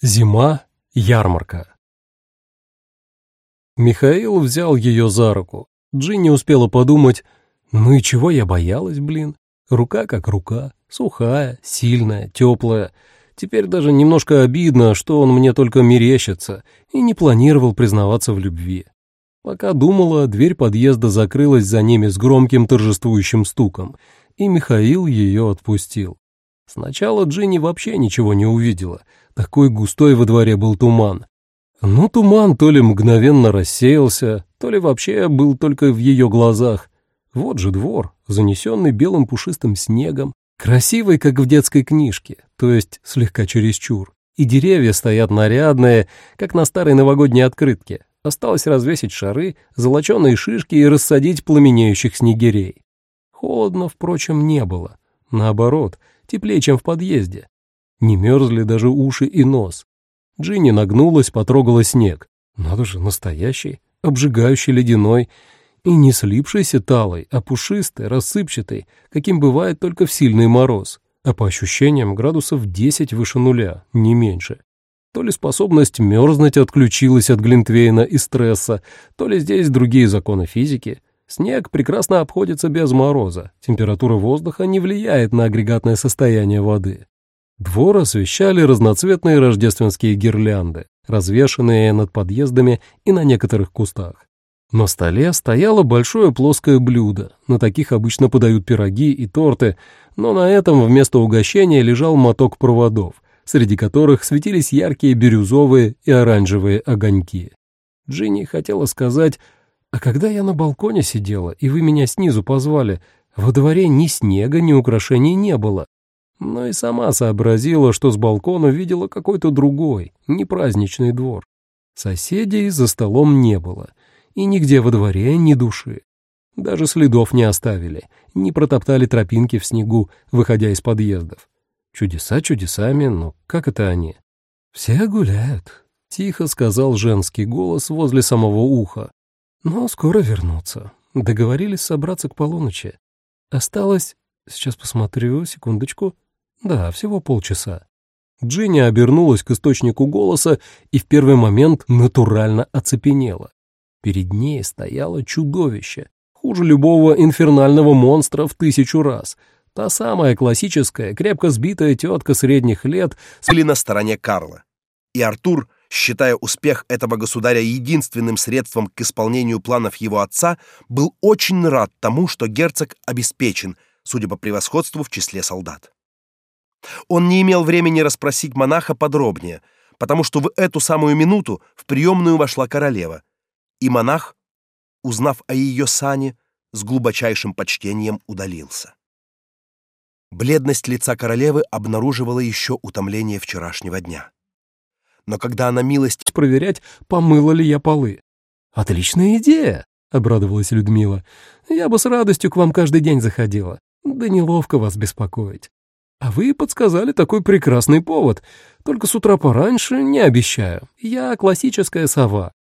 Зима, ярмарка. Михаил взял ее за руку. Джинни успела подумать, ну и чего я боялась, блин? Рука как рука, сухая, сильная, теплая. Теперь даже немножко обидно, что он мне только мерещится и не планировал признаваться в любви. Пока думала, дверь подъезда закрылась за ними с громким торжествующим стуком, и Михаил ее отпустил. Сначала Джинни вообще ничего не увидела, такой густой во дворе был туман. Ну, туман то ли мгновенно рассеялся, то ли вообще был только в ее глазах. Вот же двор, занесенный белым пушистым снегом, красивый, как в детской книжке, то есть слегка чересчур. И деревья стоят нарядные, как на старой новогодней открытке. Осталось развесить шары, золоченые шишки и рассадить пламенеющих снегирей. Холодно, впрочем, не было. Наоборот, теплее, чем в подъезде. Не мерзли даже уши и нос. Джинни нагнулась, потрогала снег. Надо же, настоящий, обжигающий ледяной, и не слипшийся талой, а пушистый, рассыпчатый, каким бывает только в сильный мороз, а по ощущениям градусов 10 выше нуля, не меньше. То ли способность мерзнуть отключилась от глинтвейна и стресса, то ли здесь другие законы физики. Снег прекрасно обходится без мороза, температура воздуха не влияет на агрегатное состояние воды. Двор освещали разноцветные рождественские гирлянды, развешанные над подъездами и на некоторых кустах. На столе стояло большое плоское блюдо, на таких обычно подают пироги и торты, но на этом вместо угощения лежал моток проводов, среди которых светились яркие бирюзовые и оранжевые огоньки. Джинни хотела сказать, «А когда я на балконе сидела, и вы меня снизу позвали, во дворе ни снега, ни украшений не было, но и сама сообразила, что с балкона видела какой-то другой, непраздничный двор. Соседей за столом не было, и нигде во дворе ни души. Даже следов не оставили, не протоптали тропинки в снегу, выходя из подъездов. Чудеса чудесами, но как это они? «Все гуляют», — тихо сказал женский голос возле самого уха. «Но скоро вернутся. Договорились собраться к полуночи. Осталось... Сейчас посмотрю, секундочку. Да, всего полчаса. Джинни обернулась к источнику голоса и в первый момент натурально оцепенела. Перед ней стояло чудовище, хуже любого инфернального монстра в тысячу раз. Та самая классическая, крепко сбитая тетка средних лет были на стороне Карла. И Артур, считая успех этого государя единственным средством к исполнению планов его отца, был очень рад тому, что герцог обеспечен, судя по превосходству в числе солдат. Он не имел времени расспросить монаха подробнее, потому что в эту самую минуту в приемную вошла королева, и монах, узнав о ее сане, с глубочайшим почтением удалился. Бледность лица королевы обнаруживала еще утомление вчерашнего дня. Но когда она милость проверять, помыла ли я полы. «Отличная идея!» — обрадовалась Людмила. «Я бы с радостью к вам каждый день заходила. Да неловко вас беспокоить. А вы подсказали такой прекрасный повод. Только с утра пораньше не обещаю. Я классическая сова.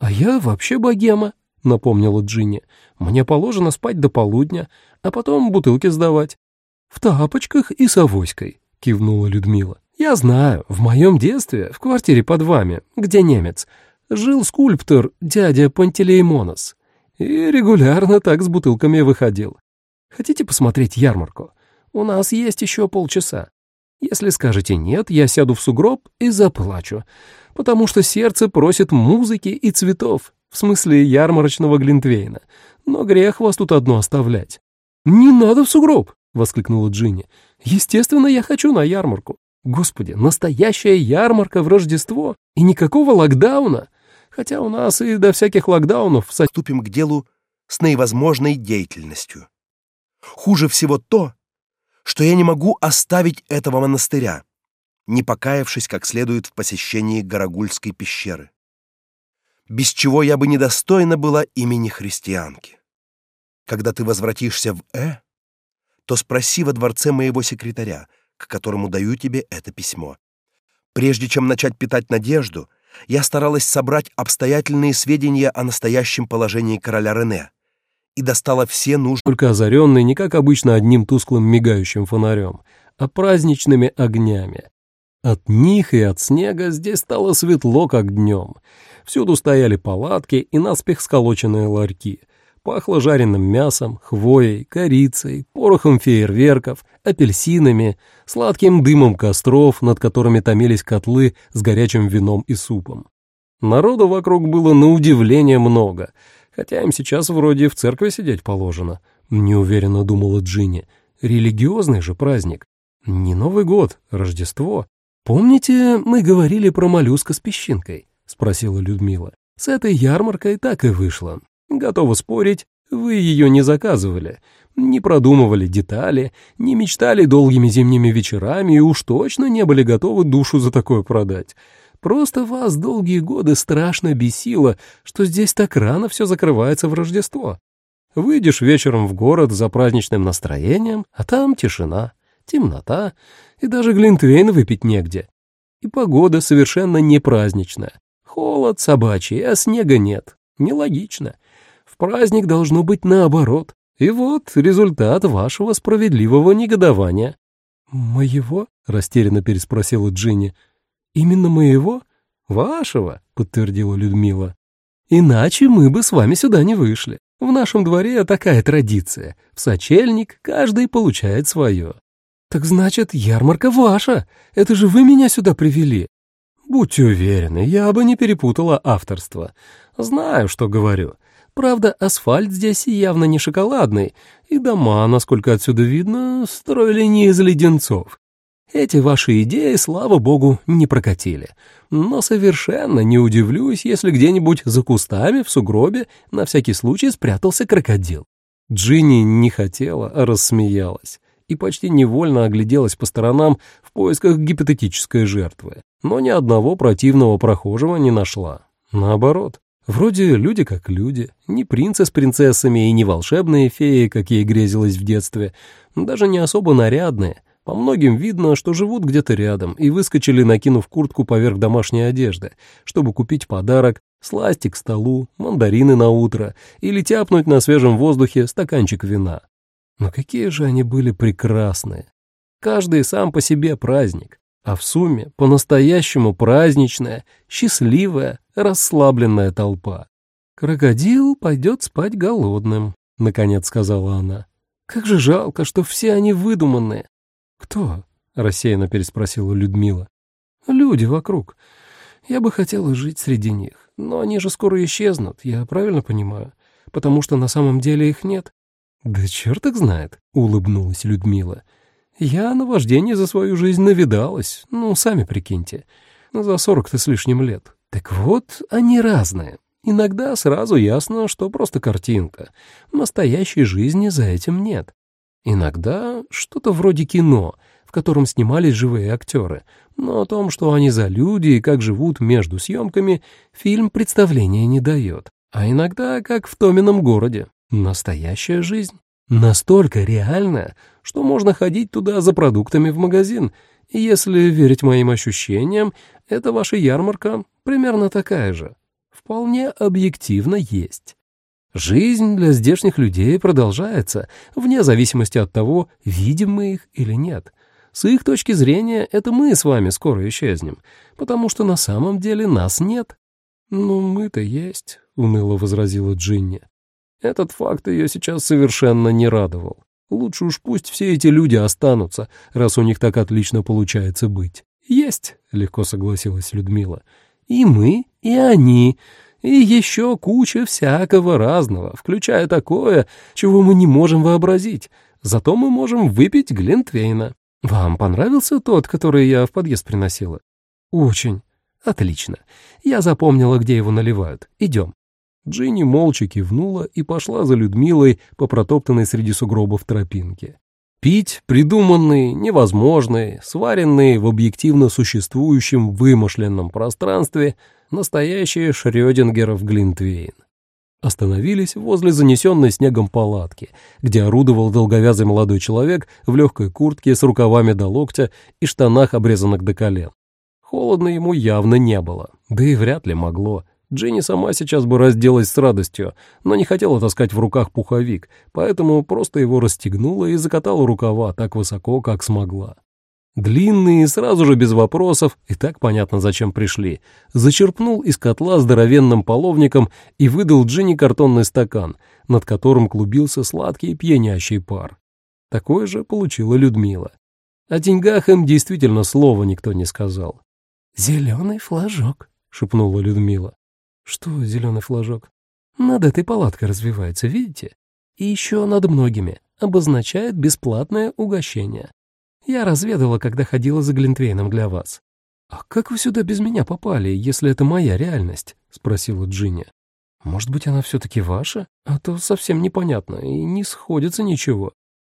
А я вообще богема, напомнила Джинни. Мне положено спать до полудня, а потом бутылки сдавать. В тапочках и с авоськой, кивнула Людмила. Я знаю, в моем детстве, в квартире под вами, где немец, жил скульптор дядя Пантелеймонос. И регулярно так с бутылками выходил. Хотите посмотреть ярмарку? У нас есть еще полчаса. Если скажете «нет», я сяду в сугроб и заплачу, потому что сердце просит музыки и цветов, в смысле ярмарочного глинтвейна. Но грех вас тут одно оставлять». «Не надо в сугроб!» — воскликнула Джинни. «Естественно, я хочу на ярмарку. Господи, настоящая ярмарка в Рождество и никакого локдауна. Хотя у нас и до всяких локдаунов соступим к делу с наивозможной деятельностью. Хуже всего то, что я не могу оставить этого монастыря, не покаявшись как следует в посещении Горогульской пещеры, без чего я бы недостойна была имени христианки. Когда ты возвратишься в Э, то спроси во дворце моего секретаря, к которому даю тебе это письмо. Прежде чем начать питать надежду, я старалась собрать обстоятельные сведения о настоящем положении короля Рене, и достала все нужные... Только озаренный не как обычно одним тусклым мигающим фонарем, а праздничными огнями. От них и от снега здесь стало светло, как днем. Всюду стояли палатки и наспех сколоченные ларьки. Пахло жареным мясом, хвоей, корицей, порохом фейерверков, апельсинами, сладким дымом костров, над которыми томились котлы с горячим вином и супом. Народу вокруг было на удивление много, хотя им сейчас вроде в церкви сидеть положено, неуверенно думала Джинни. Религиозный же праздник. Не Новый год, Рождество. Помните, мы говорили про моллюска с песчинкой? — спросила Людмила. «С этой ярмаркой так и вышло. Готова спорить, вы ее не заказывали, не продумывали детали, не мечтали долгими зимними вечерами и уж точно не были готовы душу за такое продать. Просто вас долгие годы страшно бесило, что здесь так рано все закрывается в Рождество. Выйдешь вечером в город за праздничным настроением, а там тишина, темнота, и даже глинтвейн выпить негде. И погода совершенно не праздничная. Холод собачий, а снега нет. Нелогично. В праздник должно быть наоборот. И вот результат вашего справедливого негодования. «Моего?» — растерянно переспросила Джинни. «Именно моего?» «Вашего», — подтвердила Людмила. «Иначе мы бы с вами сюда не вышли. В нашем дворе такая традиция. В сочельник каждый получает свое». «Так значит, ярмарка ваша. Это же вы меня сюда привели. Будьте уверены, я бы не перепутала авторство. Знаю, что говорю. Правда, асфальт здесь явно не шоколадный, и дома, насколько отсюда видно, строили не из леденцов. Эти ваши идеи, слава богу, не прокатили. Но совершенно не удивлюсь, если где-нибудь за кустами в сугробе на всякий случай спрятался крокодил. Джинни не хотела, а рассмеялась и почти невольно огляделась по сторонам в поисках гипотетической жертвы, но ни одного противного прохожего не нашла. Наоборот, вроде люди как люди, не принцы с принцессами и не волшебные феи, как ей грезилось в детстве, даже не особо нарядные, по многим видно, что живут где-то рядом и выскочили, накинув куртку поверх домашней одежды, чтобы купить подарок, сласти к столу, мандарины на утро или тяпнуть на свежем воздухе стаканчик вина. Но какие же они были прекрасные! Каждый сам по себе праздник, а в сумме по-настоящему праздничная, счастливая, расслабленная толпа. «Крокодил пойдет спать голодным», — наконец сказала она. «Как же жалко, что все они выдуманные». «Кто?» — рассеянно переспросила Людмила. «Люди вокруг. Я бы хотела жить среди них, но они же скоро исчезнут, я правильно понимаю? Потому что на самом деле их нет. «Да черт их знает», — улыбнулась Людмила. «Я на вождение за свою жизнь навидалась, ну, сами прикиньте, за сорок-то с лишним лет. Так вот, они разные. Иногда сразу ясно, что просто картинка. Настоящей жизни за этим нет. Иногда что-то вроде кино, в котором снимались живые актеры, но о том, что они за люди и как живут между съемками, фильм представления не дает. А иногда, как в Томином городе, Настоящая жизнь. Настолько реальная, что можно ходить туда за продуктами в магазин. Если верить моим ощущениям, эта ваша ярмарка примерно такая же. Вполне объективно есть. Жизнь для здешних людей продолжается, вне зависимости от того, видим мы их или нет. С их точки зрения, это мы с вами скоро исчезнем, потому что на самом деле нас нет. «Ну, мы-то есть», — уныло возразила Джинни. Этот факт ее сейчас совершенно не радовал. Лучше уж пусть все эти люди останутся, раз у них так отлично получается быть. «Есть», — легко согласилась Людмила. «И мы, и они, и еще куча всякого разного, включая такое, чего мы не можем вообразить. Зато мы можем выпить Глинтвейна. Вам понравился тот, который я в подъезд приносила?» «Очень. Отлично. Я запомнила, где его наливают. Идем». Джинни молча кивнула и пошла за Людмилой по протоптанной среди сугробов тропинке. Пить придуманный, невозможный, сваренный в объективно существующем вымышленном пространстве настоящий Шрёдингеров Глинтвейн. Остановились возле занесенной снегом палатки, где орудовал долговязый молодой человек в легкой куртке с рукавами до локтя и штанах, обрезанных до колен. Холодно ему явно не было, да и вряд ли могло, Дженни сама сейчас бы разделась с радостью, но не хотела таскать в руках пуховик, поэтому просто его расстегнула и закатала рукава так высоко, как смогла. Длинные, сразу же без вопросов, и так понятно, зачем пришли, зачерпнул из котла здоровенным половником и выдал Джинни картонный стакан, над которым клубился сладкий пьянящий пар. Такой же получила Людмила. О деньгах им действительно слова никто не сказал. «Зеленый флажок», — шепнула Людмила. «Что зеленый флажок?» «Над этой палаткой развивается, видите? И еще над многими. Обозначает бесплатное угощение. Я разведала, когда ходила за Глинтвейном для вас». «А как вы сюда без меня попали, если это моя реальность?» — спросила Джинни. «Может быть, она все-таки ваша? А то совсем непонятно и не сходится ничего».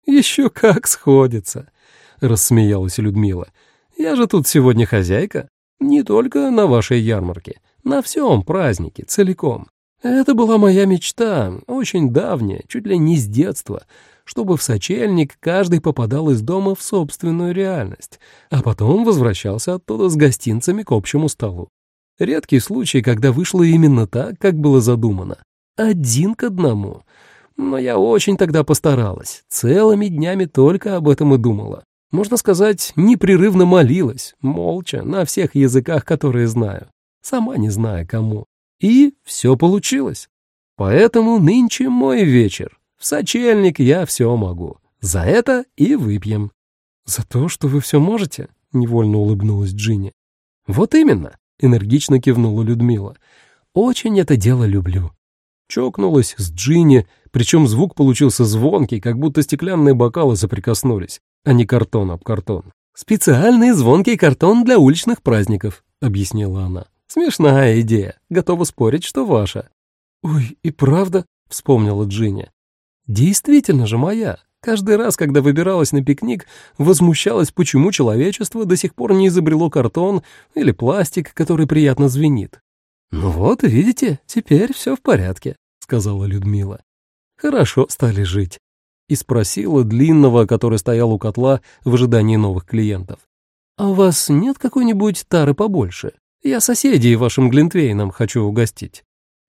«Еще как сходится!» — рассмеялась Людмила. «Я же тут сегодня хозяйка. Не только на вашей ярмарке, на всем празднике, целиком. Это была моя мечта, очень давняя, чуть ли не с детства, чтобы в сочельник каждый попадал из дома в собственную реальность, а потом возвращался оттуда с гостинцами к общему столу. Редкий случай, когда вышло именно так, как было задумано. Один к одному. Но я очень тогда постаралась, целыми днями только об этом и думала можно сказать, непрерывно молилась, молча, на всех языках, которые знаю, сама не зная кому. И все получилось. Поэтому нынче мой вечер. В сочельник я все могу. За это и выпьем. За то, что вы все можете? Невольно улыбнулась Джинни. Вот именно, энергично кивнула Людмила. Очень это дело люблю. Чокнулась с Джинни, причем звук получился звонкий, как будто стеклянные бокалы соприкоснулись а не картон об картон. «Специальный звонкий картон для уличных праздников», — объяснила она. «Смешная идея. Готова спорить, что ваша». «Ой, и правда?» — вспомнила Джинни. «Действительно же моя. Каждый раз, когда выбиралась на пикник, возмущалась, почему человечество до сих пор не изобрело картон или пластик, который приятно звенит. «Ну вот, видите, теперь все в порядке», — сказала Людмила. «Хорошо стали жить и спросила длинного, который стоял у котла в ожидании новых клиентов. «А у вас нет какой-нибудь тары побольше? Я соседей вашим глинтвейном хочу угостить».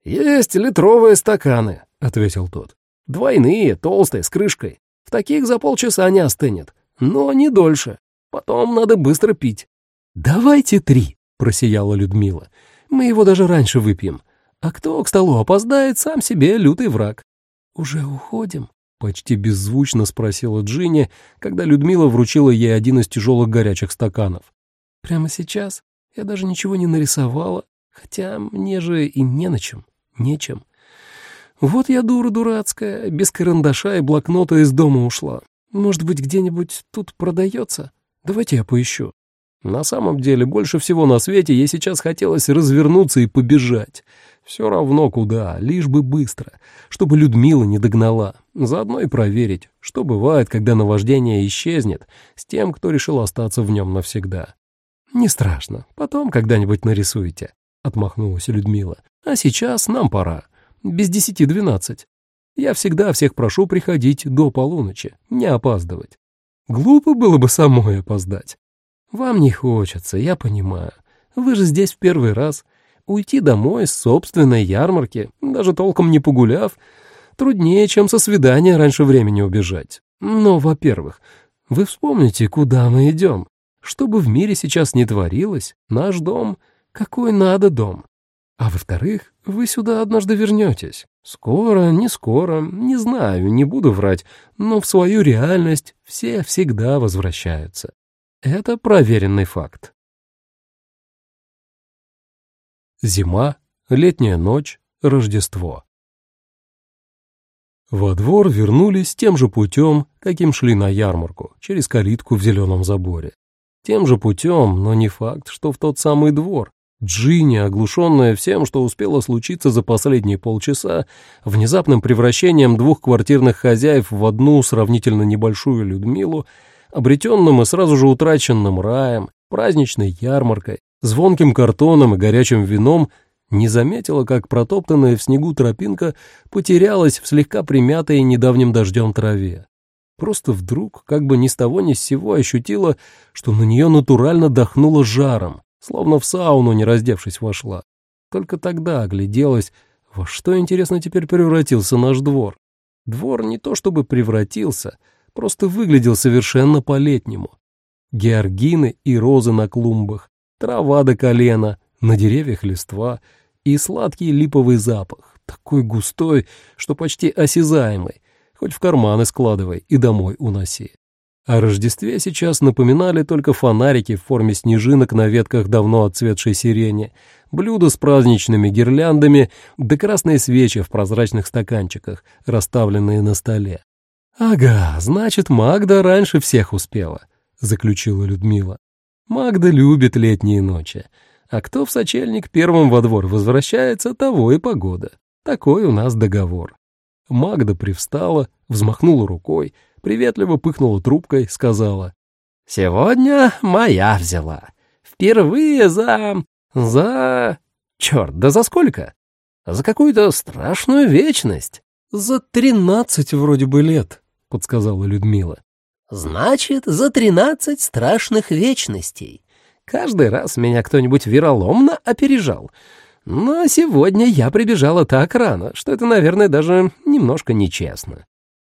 «Есть литровые стаканы», — ответил тот. «Двойные, толстые, с крышкой. В таких за полчаса не остынет, но не дольше. Потом надо быстро пить». «Давайте три», — просияла Людмила. «Мы его даже раньше выпьем. А кто к столу опоздает, сам себе лютый враг». «Уже уходим?» Почти беззвучно спросила Джинни, когда Людмила вручила ей один из тяжелых горячих стаканов. «Прямо сейчас? Я даже ничего не нарисовала, хотя мне же и не на чем, нечем. Вот я дура дурацкая, без карандаша и блокнота из дома ушла. Может быть, где-нибудь тут продается? Давайте я поищу». На самом деле, больше всего на свете ей сейчас хотелось развернуться и побежать. Все равно куда, лишь бы быстро, чтобы Людмила не догнала. Заодно и проверить, что бывает, когда наваждение исчезнет с тем, кто решил остаться в нем навсегда. «Не страшно, потом когда-нибудь нарисуете», — отмахнулась Людмила. «А сейчас нам пора. Без десяти двенадцать. Я всегда всех прошу приходить до полуночи, не опаздывать. Глупо было бы самой опоздать. Вам не хочется, я понимаю. Вы же здесь в первый раз» уйти домой с собственной ярмарки, даже толком не погуляв, труднее, чем со свидания раньше времени убежать. Но, во-первых, вы вспомните, куда мы идем. Что бы в мире сейчас не творилось, наш дом, какой надо дом. А во-вторых, вы сюда однажды вернетесь. Скоро, не скоро, не знаю, не буду врать, но в свою реальность все всегда возвращаются. Это проверенный факт. Зима, летняя ночь, Рождество. Во двор вернулись тем же путем, каким шли на ярмарку, через калитку в зеленом заборе. Тем же путем, но не факт, что в тот самый двор. Джинни, оглушенная всем, что успело случиться за последние полчаса, внезапным превращением двух квартирных хозяев в одну сравнительно небольшую Людмилу, обретенным и сразу же утраченным раем, праздничной ярмаркой, звонким картоном и горячим вином, не заметила, как протоптанная в снегу тропинка потерялась в слегка примятой недавним дождем траве. Просто вдруг, как бы ни с того ни с сего, ощутила, что на нее натурально дохнуло жаром, словно в сауну, не раздевшись, вошла. Только тогда огляделась, во что, интересно, теперь превратился наш двор. Двор не то чтобы превратился, просто выглядел совершенно по-летнему. Георгины и розы на клумбах, трава до колена, на деревьях листва и сладкий липовый запах, такой густой, что почти осязаемый, хоть в карманы складывай и домой уноси. О Рождестве сейчас напоминали только фонарики в форме снежинок на ветках давно отцветшей сирени, блюда с праздничными гирляндами да красные свечи в прозрачных стаканчиках, расставленные на столе. «Ага, значит, Магда раньше всех успела», — заключила Людмила. «Магда любит летние ночи, а кто в сочельник первым во двор возвращается, того и погода. Такой у нас договор». Магда привстала, взмахнула рукой, приветливо пыхнула трубкой, сказала. «Сегодня моя взяла. Впервые за... за... Черт, да за сколько? За какую-то страшную вечность. За тринадцать вроде бы лет», — подсказала Людмила. «Значит, за тринадцать страшных вечностей. Каждый раз меня кто-нибудь вероломно опережал». Но сегодня я прибежала так рано, что это, наверное, даже немножко нечестно.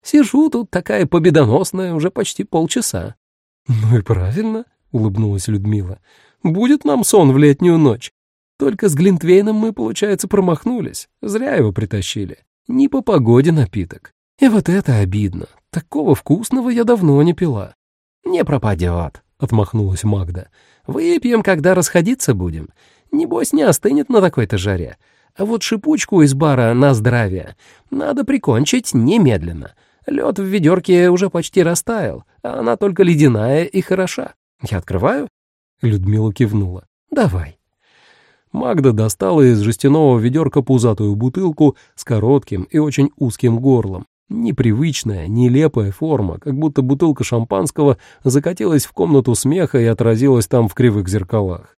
Сижу тут такая победоносная уже почти полчаса. — Ну и правильно, — улыбнулась Людмила. — Будет нам сон в летнюю ночь. Только с Глинтвейном мы, получается, промахнулись. Зря его притащили. Не по погоде напиток. И вот это обидно. Такого вкусного я давно не пила. — Не пропадет, — отмахнулась Магда. — Выпьем, когда расходиться будем. Небось, не остынет на такой-то жаре. А вот шипучку из бара на здравие надо прикончить немедленно. Лед в ведерке уже почти растаял, а она только ледяная и хороша. Я открываю?» Людмила кивнула. «Давай». Магда достала из жестяного ведерка пузатую бутылку с коротким и очень узким горлом. Непривычная, нелепая форма, как будто бутылка шампанского закатилась в комнату смеха и отразилась там в кривых зеркалах.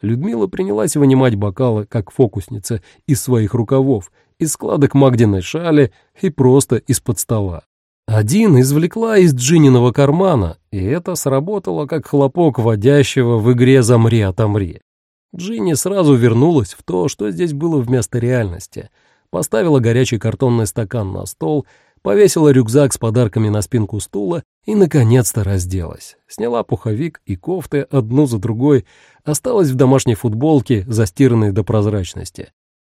Людмила принялась вынимать бокалы, как фокусница, из своих рукавов, из складок Магдиной шали и просто из-под стола. Один извлекла из Джининого кармана, и это сработало как хлопок водящего в игре «Замри, отомри». Джинни сразу вернулась в то, что здесь было вместо реальности. Поставила горячий картонный стакан на стол, повесила рюкзак с подарками на спинку стула и, наконец-то, разделась. Сняла пуховик и кофты одну за другой, осталась в домашней футболке, застиранной до прозрачности.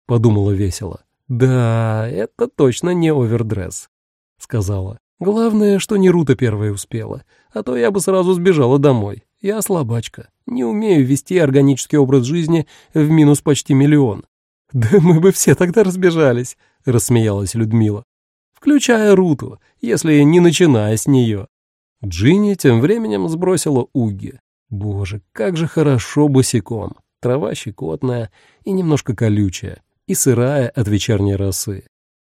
Подумала весело. «Да, это точно не овердресс», — сказала. Главное, что не Рута первая успела, а то я бы сразу сбежала домой. Я слабачка, не умею вести органический образ жизни в минус почти миллион. Да мы бы все тогда разбежались, рассмеялась Людмила. Включая Руту, если не начиная с нее. Джинни тем временем сбросила уги. Боже, как же хорошо босиком. Трава щекотная и немножко колючая, и сырая от вечерней росы.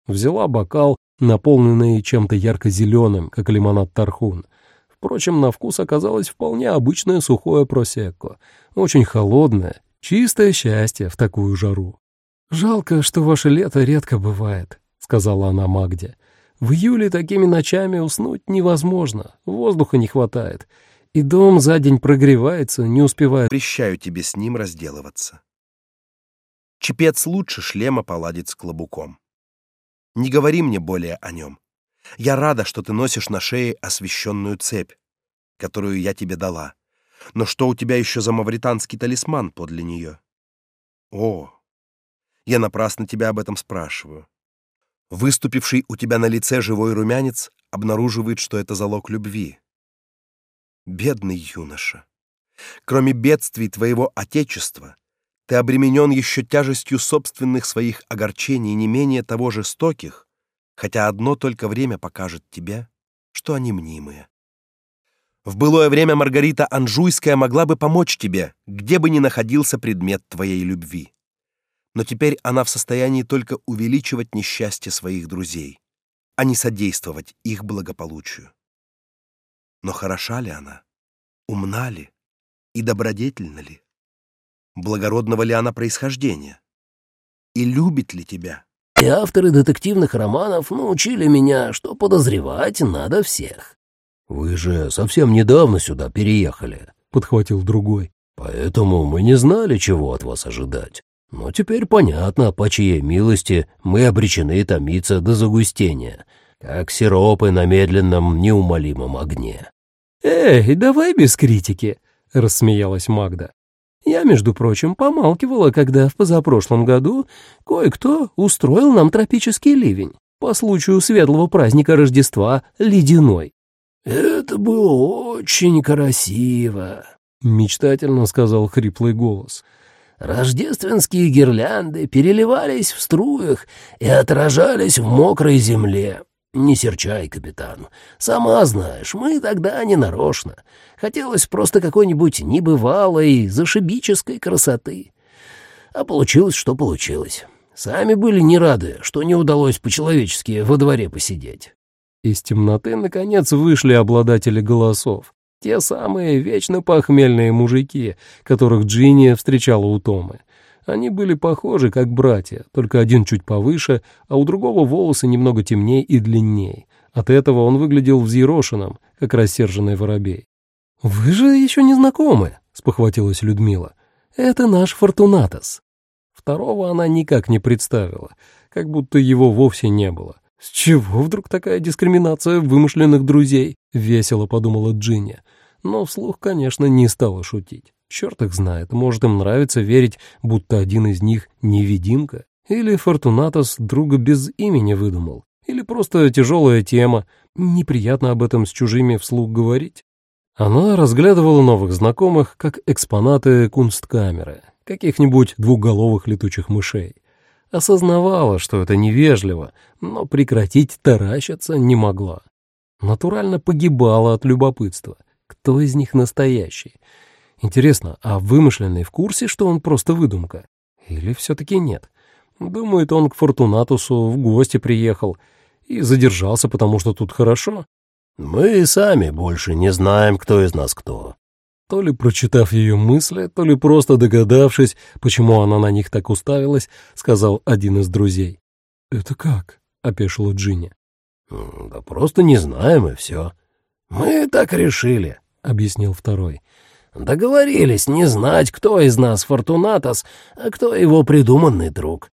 Взяла бокал, наполненный чем-то ярко-зеленым, как лимонад Тархун. Впрочем, на вкус оказалось вполне обычное сухое просекко, очень холодное, чистое счастье в такую жару. «Жалко, что ваше лето редко бывает», — сказала она Магде. «В июле такими ночами уснуть невозможно, воздуха не хватает, и дом за день прогревается, не успевает...» «Прещаю тебе с ним разделываться. Чепец лучше шлема поладит с клобуком. Не говори мне более о нем. Я рада, что ты носишь на шее освященную цепь, которую я тебе дала. Но что у тебя еще за мавританский талисман подле нее? О, я напрасно тебя об этом спрашиваю. Выступивший у тебя на лице живой румянец обнаруживает, что это залог любви. Бедный юноша. Кроме бедствий твоего отечества, ты обременен еще тяжестью собственных своих огорчений, не менее того жестоких, хотя одно только время покажет тебе, что они мнимые. В былое время Маргарита Анжуйская могла бы помочь тебе, где бы ни находился предмет твоей любви. Но теперь она в состоянии только увеличивать несчастье своих друзей, а не содействовать их благополучию. Но хороша ли она? Умна ли? И добродетельна ли? благородного ли она происхождения и любит ли тебя. И авторы детективных романов научили меня, что подозревать надо всех. «Вы же совсем недавно сюда переехали», — подхватил другой. «Поэтому мы не знали, чего от вас ожидать. Но теперь понятно, по чьей милости мы обречены томиться до загустения, как сиропы на медленном неумолимом огне». «Эй, давай без критики», — рассмеялась Магда. «Я, между прочим, помалкивала, когда в позапрошлом году кое-кто устроил нам тропический ливень по случаю светлого праздника Рождества Ледяной». «Это было очень красиво», — мечтательно сказал хриплый голос. «Рождественские гирлянды переливались в струях и отражались в мокрой земле. Не серчай, капитан. Сама знаешь, мы тогда не нарочно. Хотелось просто какой-нибудь небывалой, зашибической красоты. А получилось, что получилось. Сами были не рады, что не удалось по-человечески во дворе посидеть. Из темноты, наконец, вышли обладатели голосов. Те самые вечно похмельные мужики, которых Джинни встречала у Томы. Они были похожи, как братья, только один чуть повыше, а у другого волосы немного темнее и длиннее. От этого он выглядел взъерошенным, как рассерженный воробей. «Вы же еще не знакомы», — спохватилась Людмила. «Это наш Фортунатос». Второго она никак не представила, как будто его вовсе не было. «С чего вдруг такая дискриминация вымышленных друзей?» — весело подумала Джинни. Но вслух, конечно, не стала шутить. Черт их знает, может, им нравится верить, будто один из них невидимка. Или Фортунатос друга без имени выдумал. Или просто тяжелая тема. Неприятно об этом с чужими вслух говорить. Она разглядывала новых знакомых как экспонаты кунсткамеры, каких-нибудь двухголовых летучих мышей. Осознавала, что это невежливо, но прекратить таращиться не могла. Натурально погибала от любопытства. Кто из них настоящий? Интересно, а вымышленный в курсе, что он просто выдумка? Или все-таки нет? Думает, он к Фортунатусу в гости приехал и задержался, потому что тут хорошо? Мы сами больше не знаем, кто из нас кто. То ли прочитав ее мысли, то ли просто догадавшись, почему она на них так уставилась, сказал один из друзей. «Это как?» — опешила Джинни. «Да просто не знаем, и все. Мы так решили», — объяснил второй. Договорились не знать, кто из нас Фортунатос, а кто его придуманный друг.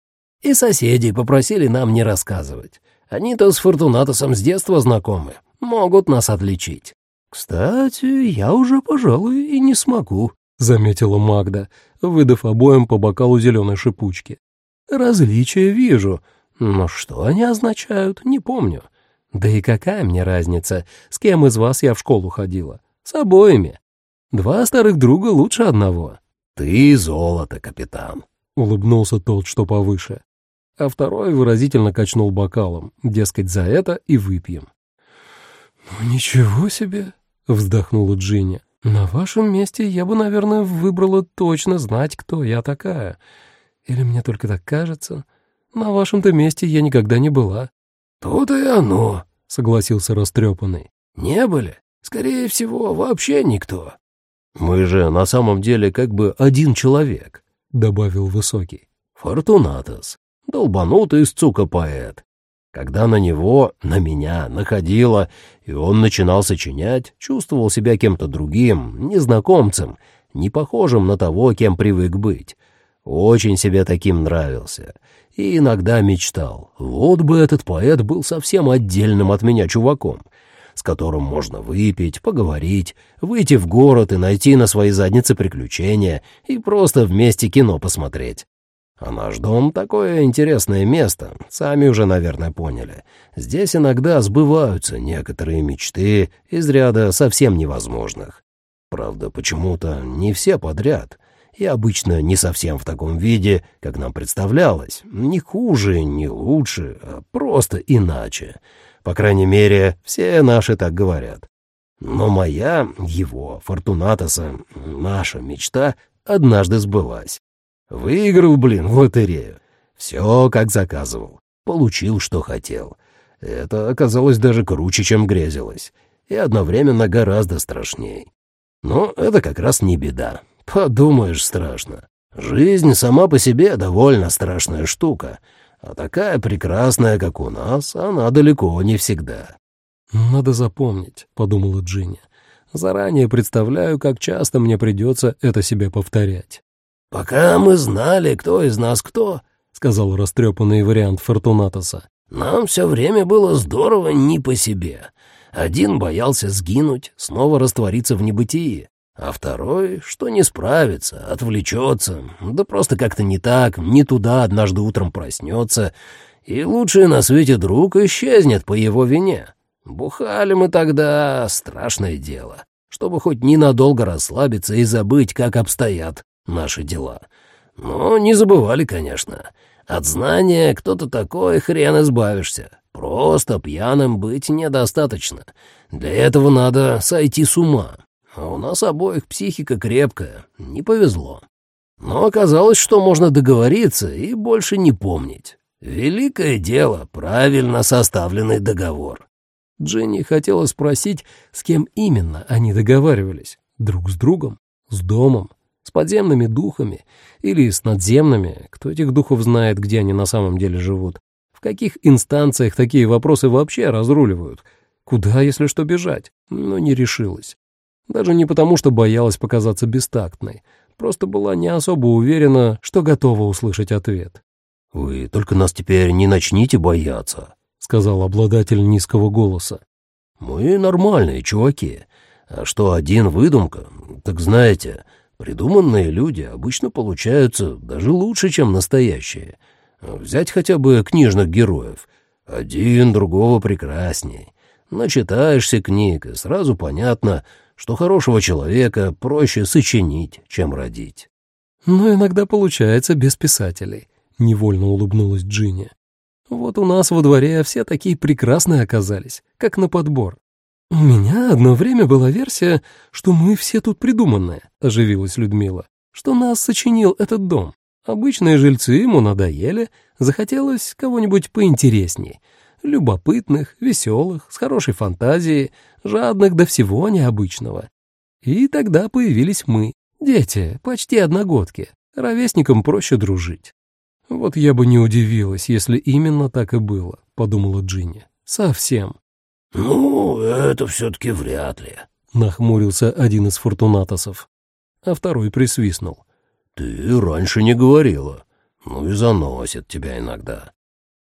И соседи попросили нам не рассказывать. Они-то с Фортунатосом с детства знакомы, могут нас отличить. «Кстати, я уже, пожалуй, и не смогу», — заметила Магда, выдав обоим по бокалу зеленой шипучки. «Различия вижу, но что они означают, не помню. Да и какая мне разница, с кем из вас я в школу ходила? С обоими. Два старых друга лучше одного. «Ты золото, капитан», — улыбнулся тот, что повыше. А второй выразительно качнул бокалом, дескать, за это и выпьем. «Ну, ничего себе!» — вздохнула Джинни. «На вашем месте я бы, наверное, выбрала точно знать, кто я такая. Или мне только так кажется? На вашем-то месте я никогда не была». «То-то и оно», — согласился растрепанный. «Не были. Скорее всего, вообще никто». «Мы же на самом деле как бы один человек», — добавил Высокий. «Фортунатос, долбанутый сцука-поэт. Когда на него, на меня, находило, и он начинал сочинять, чувствовал себя кем-то другим, незнакомцем, не похожим на того, кем привык быть. Очень себе таким нравился. И иногда мечтал, вот бы этот поэт был совсем отдельным от меня чуваком, с которым можно выпить, поговорить, выйти в город и найти на своей заднице приключения и просто вместе кино посмотреть. А наш дом — такое интересное место, сами уже, наверное, поняли. Здесь иногда сбываются некоторые мечты из ряда совсем невозможных. Правда, почему-то не все подряд. И обычно не совсем в таком виде, как нам представлялось. Не хуже, не лучше, а просто иначе. По крайней мере, все наши так говорят. Но моя, его, Фортунатоса, наша мечта однажды сбылась. Выиграл, блин, в лотерею. Все, как заказывал. Получил, что хотел. Это оказалось даже круче, чем грезилось. И одновременно гораздо страшней. Но это как раз не беда. Подумаешь, страшно. Жизнь сама по себе довольно страшная штука — а такая прекрасная, как у нас, она далеко не всегда. «Надо запомнить», — подумала Джинни. «Заранее представляю, как часто мне придется это себе повторять». «Пока мы знали, кто из нас кто», — сказал растрепанный вариант Фортунатоса, «нам все время было здорово не по себе. Один боялся сгинуть, снова раствориться в небытии, а второй, что не справится, отвлечется, да просто как-то не так, не туда однажды утром проснется, и лучший на свете друг исчезнет по его вине. Бухали мы тогда, страшное дело, чтобы хоть ненадолго расслабиться и забыть, как обстоят наши дела. Но не забывали, конечно. От знания кто-то такой хрен избавишься. Просто пьяным быть недостаточно. Для этого надо сойти с ума. А у нас обоих психика крепкая. Не повезло. Но оказалось, что можно договориться и больше не помнить. Великое дело, правильно составленный договор. Дженни хотела спросить, с кем именно они договаривались. Друг с другом? С домом? С подземными духами? Или с надземными? Кто этих духов знает, где они на самом деле живут? В каких инстанциях такие вопросы вообще разруливают? Куда, если что, бежать? Но не решилась. Даже не потому, что боялась показаться бестактной. Просто была не особо уверена, что готова услышать ответ. «Вы только нас теперь не начните бояться», — сказал обладатель низкого голоса. «Мы нормальные чуваки. А что один выдумка, так знаете, придуманные люди обычно получаются даже лучше, чем настоящие. Взять хотя бы книжных героев. Один другого прекрасней. Начитаешься книг, и сразу понятно, что хорошего человека проще сочинить, чем родить. Но иногда получается без писателей. — невольно улыбнулась Джинни. «Вот у нас во дворе все такие прекрасные оказались, как на подбор. У меня одно время была версия, что мы все тут придуманные», — оживилась Людмила, «что нас сочинил этот дом. Обычные жильцы ему надоели, захотелось кого-нибудь поинтересней, любопытных, веселых, с хорошей фантазией, жадных до всего необычного. И тогда появились мы, дети, почти одногодки, ровесникам проще дружить. «Вот я бы не удивилась, если именно так и было», — подумала Джинни. «Совсем». «Ну, это все-таки вряд ли», — нахмурился один из фортунатосов. А второй присвистнул. «Ты раньше не говорила. Ну и заносит тебя иногда».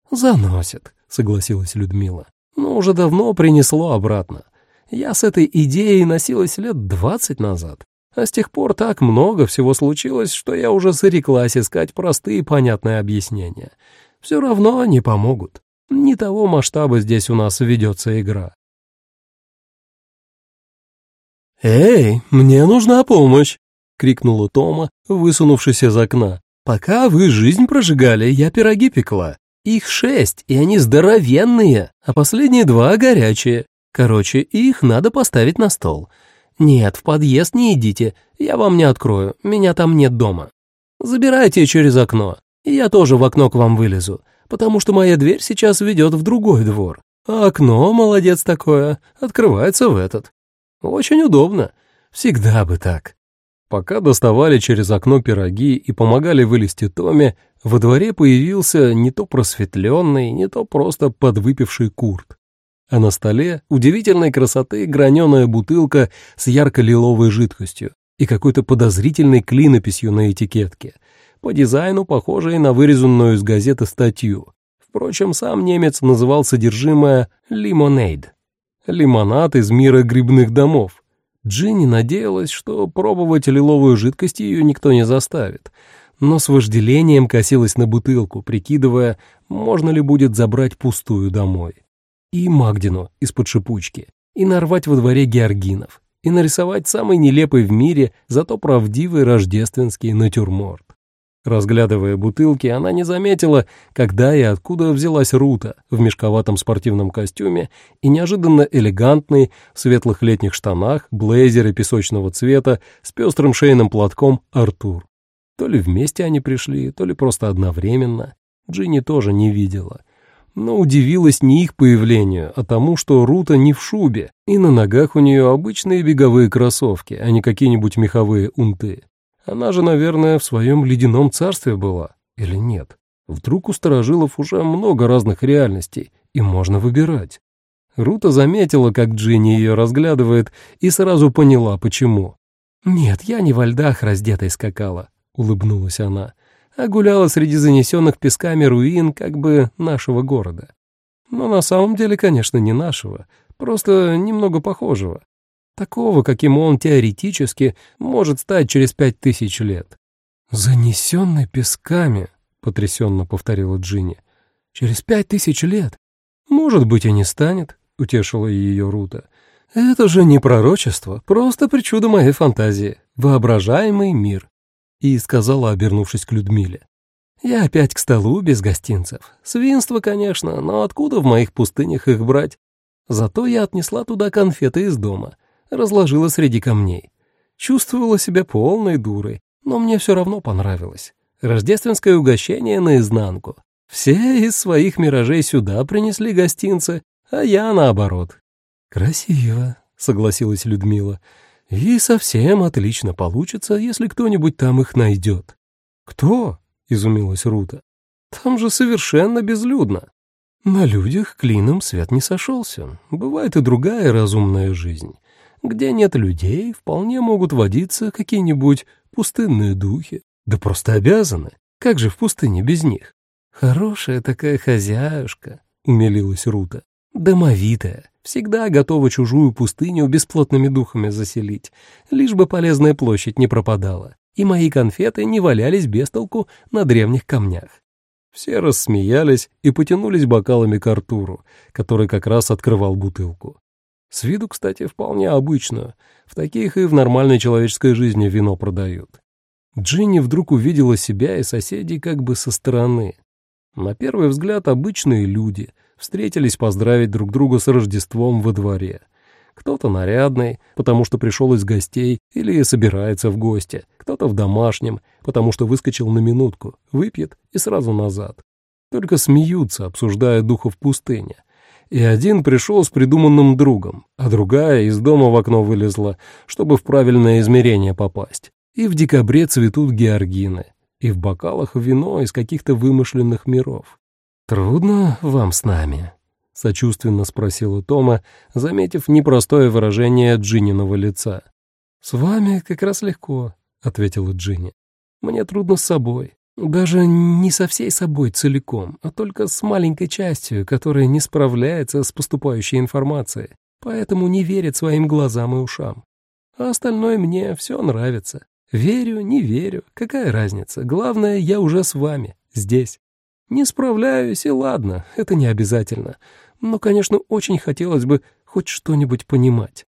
«Заносит», — согласилась Людмила. «Но уже давно принесло обратно. Я с этой идеей носилась лет двадцать назад. А с тех пор так много всего случилось, что я уже зареклась искать простые понятные объяснения. Все равно они помогут. Не того масштаба здесь у нас ведется игра. «Эй, мне нужна помощь!» — крикнула Тома, высунувшись из окна. «Пока вы жизнь прожигали, я пироги пекла. Их шесть, и они здоровенные, а последние два горячие. Короче, их надо поставить на стол. «Нет, в подъезд не идите, я вам не открою, меня там нет дома. Забирайте через окно, и я тоже в окно к вам вылезу, потому что моя дверь сейчас ведет в другой двор, а окно, молодец такое, открывается в этот. Очень удобно, всегда бы так». Пока доставали через окно пироги и помогали вылезти Томе, во дворе появился не то просветленный, не то просто подвыпивший Курт а на столе удивительной красоты граненая бутылка с ярко-лиловой жидкостью и какой-то подозрительной клинописью на этикетке, по дизайну похожей на вырезанную из газеты статью. Впрочем, сам немец называл содержимое «лимонейд» — лимонад из мира грибных домов. Джинни надеялась, что пробовать лиловую жидкость ее никто не заставит, но с вожделением косилась на бутылку, прикидывая, можно ли будет забрать пустую домой и Магдину из-под шипучки, и нарвать во дворе георгинов, и нарисовать самый нелепый в мире, зато правдивый рождественский натюрморт. Разглядывая бутылки, она не заметила, когда и откуда взялась Рута в мешковатом спортивном костюме и неожиданно элегантный в светлых летних штанах, блейзере песочного цвета с пестрым шейным платком Артур. То ли вместе они пришли, то ли просто одновременно. Джинни тоже не видела — но удивилась не их появлению, а тому, что Рута не в шубе, и на ногах у нее обычные беговые кроссовки, а не какие-нибудь меховые унты. Она же, наверное, в своем ледяном царстве была, или нет? Вдруг у старожилов уже много разных реальностей, и можно выбирать. Рута заметила, как Джинни ее разглядывает, и сразу поняла, почему. «Нет, я не во льдах раздетой скакала», — улыбнулась она а гуляла среди занесенных песками руин как бы нашего города. Но на самом деле, конечно, не нашего, Просто немного похожего. Такого, каким он теоретически может стать через пять тысяч лет. «Занесенный песками», — потрясенно повторила Джинни. «Через пять тысяч лет. Может быть, и не станет», — утешила ее Рута. «Это же не пророчество, просто причуда моей фантазии, воображаемый мир», — и сказала, обернувшись к Людмиле. «Я опять к столу без гостинцев. Свинство, конечно, но откуда в моих пустынях их брать? Зато я отнесла туда конфеты из дома, разложила среди камней. Чувствовала себя полной дурой, но мне все равно понравилось. Рождественское угощение наизнанку. Все из своих миражей сюда принесли гостинцы, а я наоборот. «Красиво», — согласилась Людмила. «И совсем отлично получится, если кто-нибудь там их найдет». «Кто?» — изумилась Рута. «Там же совершенно безлюдно». На людях клином свет не сошелся. Бывает и другая разумная жизнь. Где нет людей, вполне могут водиться какие-нибудь пустынные духи. Да просто обязаны. Как же в пустыне без них? Хорошая такая хозяюшка, — умилилась Рута. Домовитая, всегда готова чужую пустыню бесплотными духами заселить, лишь бы полезная площадь не пропадала, и мои конфеты не валялись без толку на древних камнях. Все рассмеялись и потянулись бокалами к Артуру, который как раз открывал бутылку. С виду, кстати, вполне обычную. В таких и в нормальной человеческой жизни вино продают. Джинни вдруг увидела себя и соседей как бы со стороны. На первый взгляд обычные люди встретились поздравить друг друга с Рождеством во дворе. Кто-то нарядный, потому что пришел из гостей или собирается в гости, кто-то в домашнем, потому что выскочил на минутку, выпьет и сразу назад. Только смеются, обсуждая духа в пустыне — и один пришел с придуманным другом, а другая из дома в окно вылезла, чтобы в правильное измерение попасть. И в декабре цветут георгины, и в бокалах вино из каких-то вымышленных миров. «Трудно вам с нами?» — сочувственно спросила Тома, заметив непростое выражение Джинниного лица. «С вами как раз легко», — ответила Джинни. «Мне трудно с собой. Даже не со всей собой целиком, а только с маленькой частью, которая не справляется с поступающей информацией, поэтому не верит своим глазам и ушам. А остальное мне все нравится. Верю, не верю, какая разница? Главное, я уже с вами, здесь. Не справляюсь, и ладно, это не обязательно. Но, конечно, очень хотелось бы хоть что-нибудь понимать.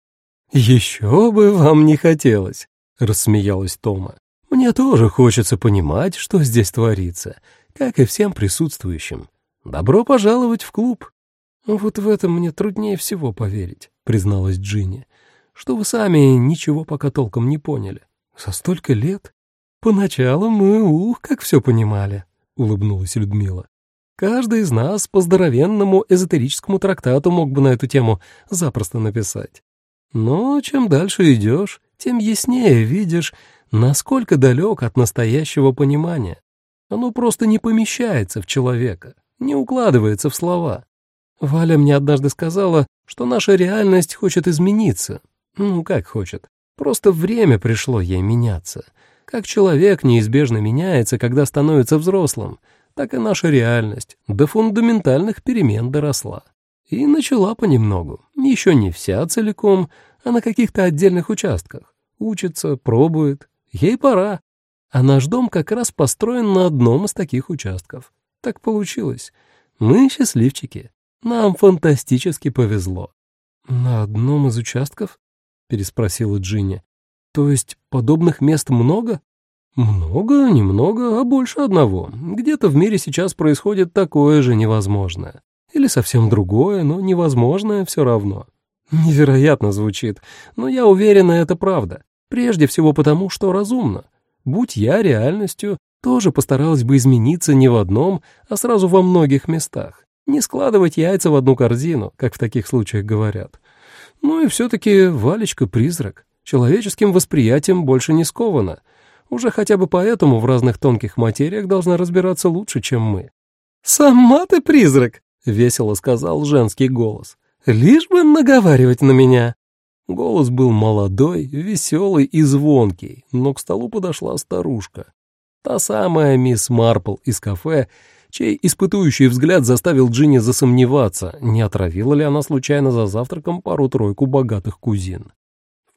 «Еще бы вам не хотелось», — рассмеялась Тома. Мне тоже хочется понимать, что здесь творится, как и всем присутствующим. Добро пожаловать в клуб. Вот в этом мне труднее всего поверить, призналась Джинни, что вы сами ничего пока толком не поняли. За столько лет? Поначалу мы, ух, как все понимали, улыбнулась Людмила. Каждый из нас по здоровенному эзотерическому трактату мог бы на эту тему запросто написать. Но чем дальше идешь, тем яснее видишь, насколько далек от настоящего понимания. Оно просто не помещается в человека, не укладывается в слова. Валя мне однажды сказала, что наша реальность хочет измениться. Ну, как хочет. Просто время пришло ей меняться. Как человек неизбежно меняется, когда становится взрослым, так и наша реальность до фундаментальных перемен доросла. И начала понемногу, еще не вся целиком, а на каких-то отдельных участках. Учится, пробует, Ей пора. А наш дом как раз построен на одном из таких участков. Так получилось. Мы счастливчики. Нам фантастически повезло. «На одном из участков?» — переспросила Джинни. «То есть подобных мест много?» «Много, немного, а больше одного. Где-то в мире сейчас происходит такое же невозможное. Или совсем другое, но невозможное все равно. Невероятно звучит, но я уверена, это правда. Прежде всего потому, что разумно. Будь я реальностью, тоже постаралась бы измениться не в одном, а сразу во многих местах. Не складывать яйца в одну корзину, как в таких случаях говорят. Ну и все-таки Валечка — призрак. Человеческим восприятием больше не сковано. Уже хотя бы поэтому в разных тонких материях должна разбираться лучше, чем мы. «Сама ты призрак!» — весело сказал женский голос. «Лишь бы наговаривать на меня!» Голос был молодой, веселый и звонкий, но к столу подошла старушка. Та самая мисс Марпл из кафе, чей испытующий взгляд заставил Джинни засомневаться, не отравила ли она случайно за завтраком пару-тройку богатых кузин.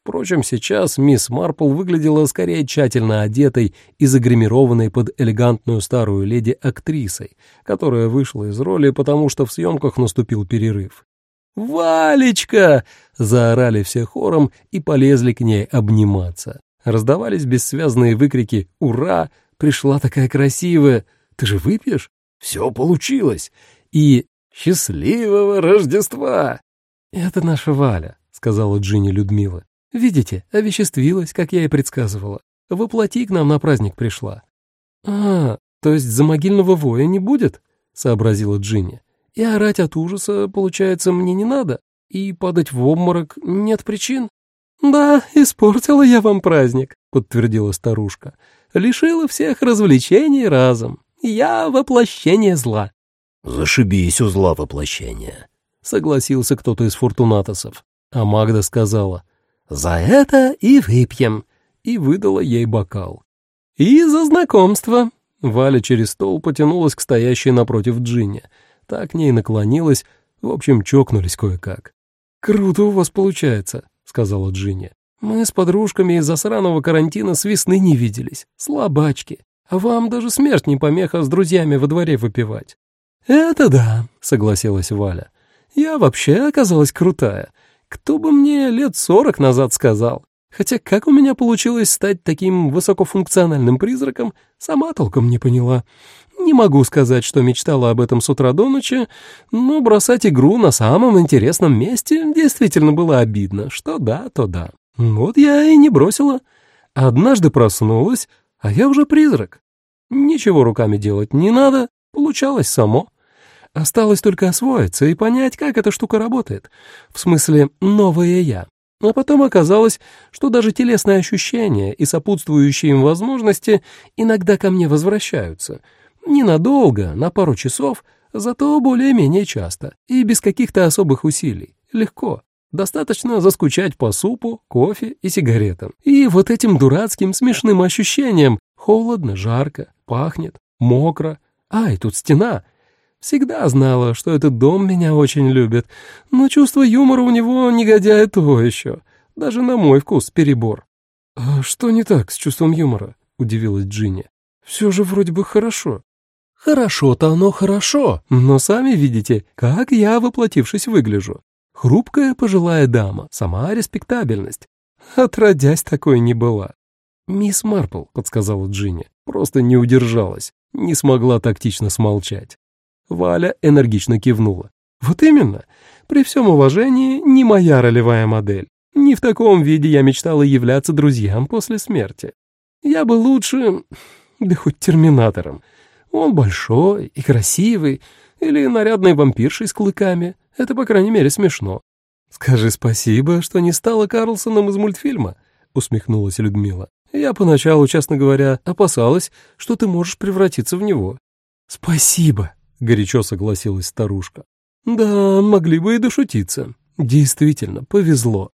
Впрочем, сейчас мисс Марпл выглядела скорее тщательно одетой и загримированной под элегантную старую леди актрисой, которая вышла из роли, потому что в съемках наступил перерыв. «Валечка!» — заорали все хором и полезли к ней обниматься. Раздавались бессвязные выкрики «Ура! Пришла такая красивая! Ты же выпьешь? Все получилось!» И «Счастливого Рождества!» «Это наша Валя», — сказала Джинни Людмила. Видите, овеществилась, как я и предсказывала. Воплоти к нам на праздник пришла. А, то есть за могильного воя не будет? сообразила Джинни. И орать от ужаса, получается, мне не надо? И падать в обморок нет причин? Да, испортила я вам праздник, подтвердила старушка. Лишила всех развлечений разом. Я воплощение зла. Зашибись у зла воплощения, согласился кто-то из фортунатосов. А Магда сказала — «За это и выпьем», и выдала ей бокал. «И за знакомство». Валя через стол потянулась к стоящей напротив Джинни. Так к ней наклонилась, в общем, чокнулись кое-как. «Круто у вас получается», — сказала Джинни. «Мы с подружками из-за сраного карантина с весны не виделись. Слабачки. А вам даже смерть не помеха с друзьями во дворе выпивать». «Это да», — согласилась Валя. «Я вообще оказалась крутая. Кто бы мне лет сорок назад сказал? Хотя как у меня получилось стать таким высокофункциональным призраком, сама толком не поняла. Не могу сказать, что мечтала об этом с утра до ночи, но бросать игру на самом интересном месте действительно было обидно. Что да, то да. Вот я и не бросила. Однажды проснулась, а я уже призрак. Ничего руками делать не надо, получалось само. Осталось только освоиться и понять, как эта штука работает. В смысле, новое «я». А потом оказалось, что даже телесные ощущения и сопутствующие им возможности иногда ко мне возвращаются. Ненадолго, на пару часов, зато более-менее часто и без каких-то особых усилий. Легко. Достаточно заскучать по супу, кофе и сигаретам. И вот этим дурацким смешным ощущением холодно, жарко, пахнет, мокро. Ай, тут стена — Всегда знала, что этот дом меня очень любит, но чувство юмора у него негодяя то еще. Даже на мой вкус перебор. «А что не так с чувством юмора?» — удивилась Джинни. «Все же вроде бы хорошо». «Хорошо-то оно хорошо, но сами видите, как я, воплотившись, выгляжу. Хрупкая пожилая дама, сама респектабельность. Отродясь такой не была». «Мисс Марпл», — подсказала Джинни, просто не удержалась, не смогла тактично смолчать. Валя энергично кивнула. «Вот именно. При всем уважении, не моя ролевая модель. Не в таком виде я мечтала являться друзьям после смерти. Я бы лучше... да хоть терминатором. Он большой и красивый, или нарядной вампиршей с клыками. Это, по крайней мере, смешно. «Скажи спасибо, что не стала Карлсоном из мультфильма», — усмехнулась Людмила. «Я поначалу, честно говоря, опасалась, что ты можешь превратиться в него». «Спасибо», — горячо согласилась старушка. «Да, могли бы и дошутиться. Действительно, повезло.